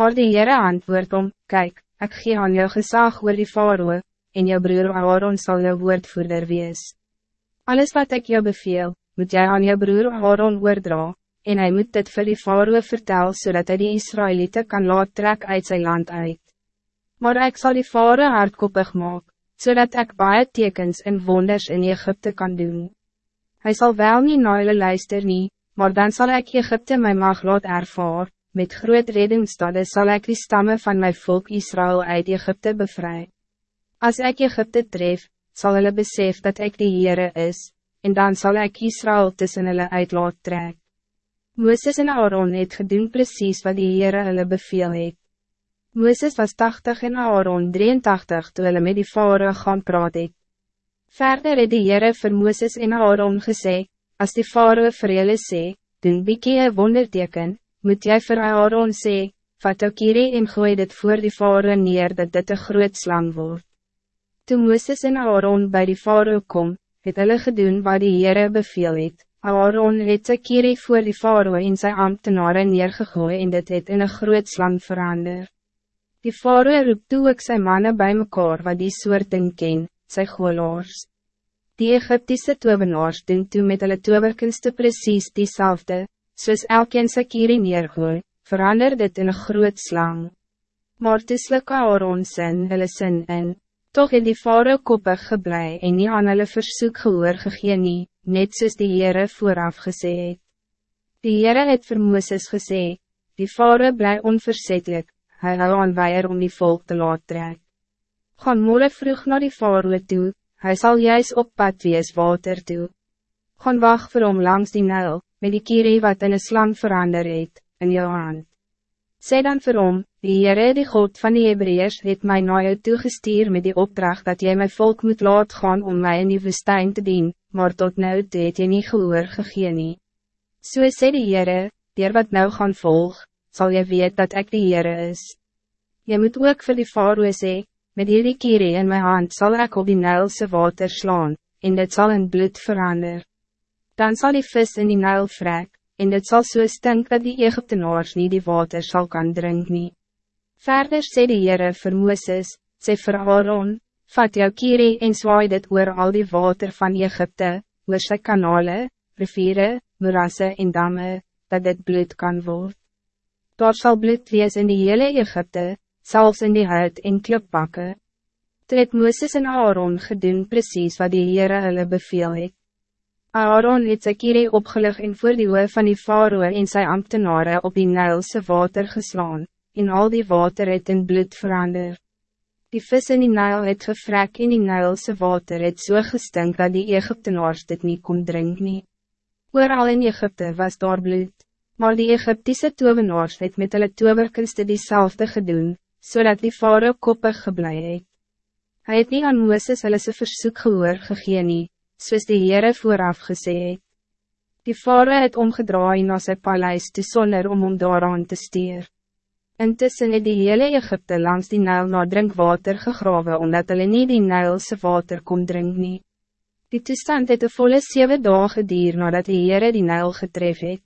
Maar die Heere antwoord om, Kijk, ik gee aan jou gezag oor die faroe, en jou broer Aaron zal jou woordvoerder wees. Alles wat ik jou beveel, moet jij aan jou broer Aaron oordra, en hij moet dit vir die faroe vertel, zodat hij die Israëlieten kan laat trek uit zijn land uit. Maar ik zal die faroe hardkoppig maak, zodat ik baie tekens en wonders in Egypte kan doen. Hij zal wel niet naar hulle luister nie, maar dan zal ik Egypte mijn mag laat ervaar, met groot redingstade zal ik die stammen van mijn volk Israël uit Egypte bevrijden. Als ik Egypte tref, zal hulle besef dat ik de Heere is, en dan zal ik Israël tussen hulle uit laat trek. Mooses en Aaron het gedoen precies wat die Heere hulle beveel het. Mooses was 80 en Aaron 83 toe hulle met die vare gaan praat het. Verder het die Heere vir Mooses en Aaron gesê, as die vare vir julle sê, doen bykie een wonderteken, moet jy vir Aaron sê, vat ook hierdie en gooi dit voor die vare neer dat dit een groot slang wordt. Toen Mooses en Aaron bij die vare kom, het hulle gedoen wat die Heere beveel het. Aaron het sy kierie voor die vare en sy ambtenaren neergegooi en dit het in een groot slang verander. Die vare roep toe ook sy mannen bij mekaar wat die soort ding ken, sy goelaars. Die Egyptische tovenaars doen toe met hulle toverkunste precies diezelfde, soos elkeen sy kierie neergooi, verander dit in een groot slang. Maar toe slik Aaron sin hulle sin in, toch het die vare koppig geblei en nie aan hulle versoek gehoor gegee nie, net soos die Heere vooraf gesê het. Die Heere het vir Mooses gesê, die vare bly onverzettelijk, hy hou aan weier om die volk te laat trek. Gaan morgen vroeg naar die vare toe, hij zal juist op pad wees water toe. Gaan wacht vir hom langs die nul, met die kierie wat in een slang verander het, in jou hand. Sê dan vir hom, die Heere die God van die Hebreërs het mij na jou toegestuur met die opdracht dat jij mijn volk moet laat gaan om mij in die woestijn te dien, maar tot nou toe het jy nie gehoor gegee nie. So sê die Heere, dier wat nou gaan volg, zal je weet dat ik die Heere is. Je moet ook vir die Faroe sê, met hierdie kierie in mijn hand zal ik op die Nijlse water slaan, en dit zal in bloed veranderen dan zal die vis in die Nijl vrek, en dit zal so stink dat die Egyptenaars niet die water zal kan drinken. nie. Verder sê die Heere vir Mooses, sê vir Aaron, vat jou kierie en zwaai dit oor al die water van Egypte, oor sy kanale, riviere, moerasse en damme, dat dit bloed kan worden. Daar zal bloed wees in die hele Egypte, zelfs in die huid en klipbakke. Toe het Mooses en Aaron gedoen precies wat die Heere hulle beveel het. Aaron het sy kierie opgelig en voor die oor van die faroe en sy ambtenaren op die Nijlse water geslaan, en al die water het in bloed verander. Die vis in die Nijl het gevrek en die Nijlse water het so gestink dat die Egyptenaars dit niet kon drinken. nie. Ooral in Egypte was daar bloed, maar die Egyptische tovenaars het met hulle toverkunste diezelfde gedoen, zodat die faroe koppig geblei het. Hy het nie aan Mooses hulle sy versoek gehoor gegee nie, soos die Heere vooraf gesê het. Die vader het omgedraai na sy paleis toe sonder om om daaraan te steer. Intussen het die hele Egypte langs die Nijl na drinkwater gegrawe omdat hulle nie die Nijlse water kon drink nie. Die toestand het een volle 7 dagen gedier nadat die Heere die Nijl getref het.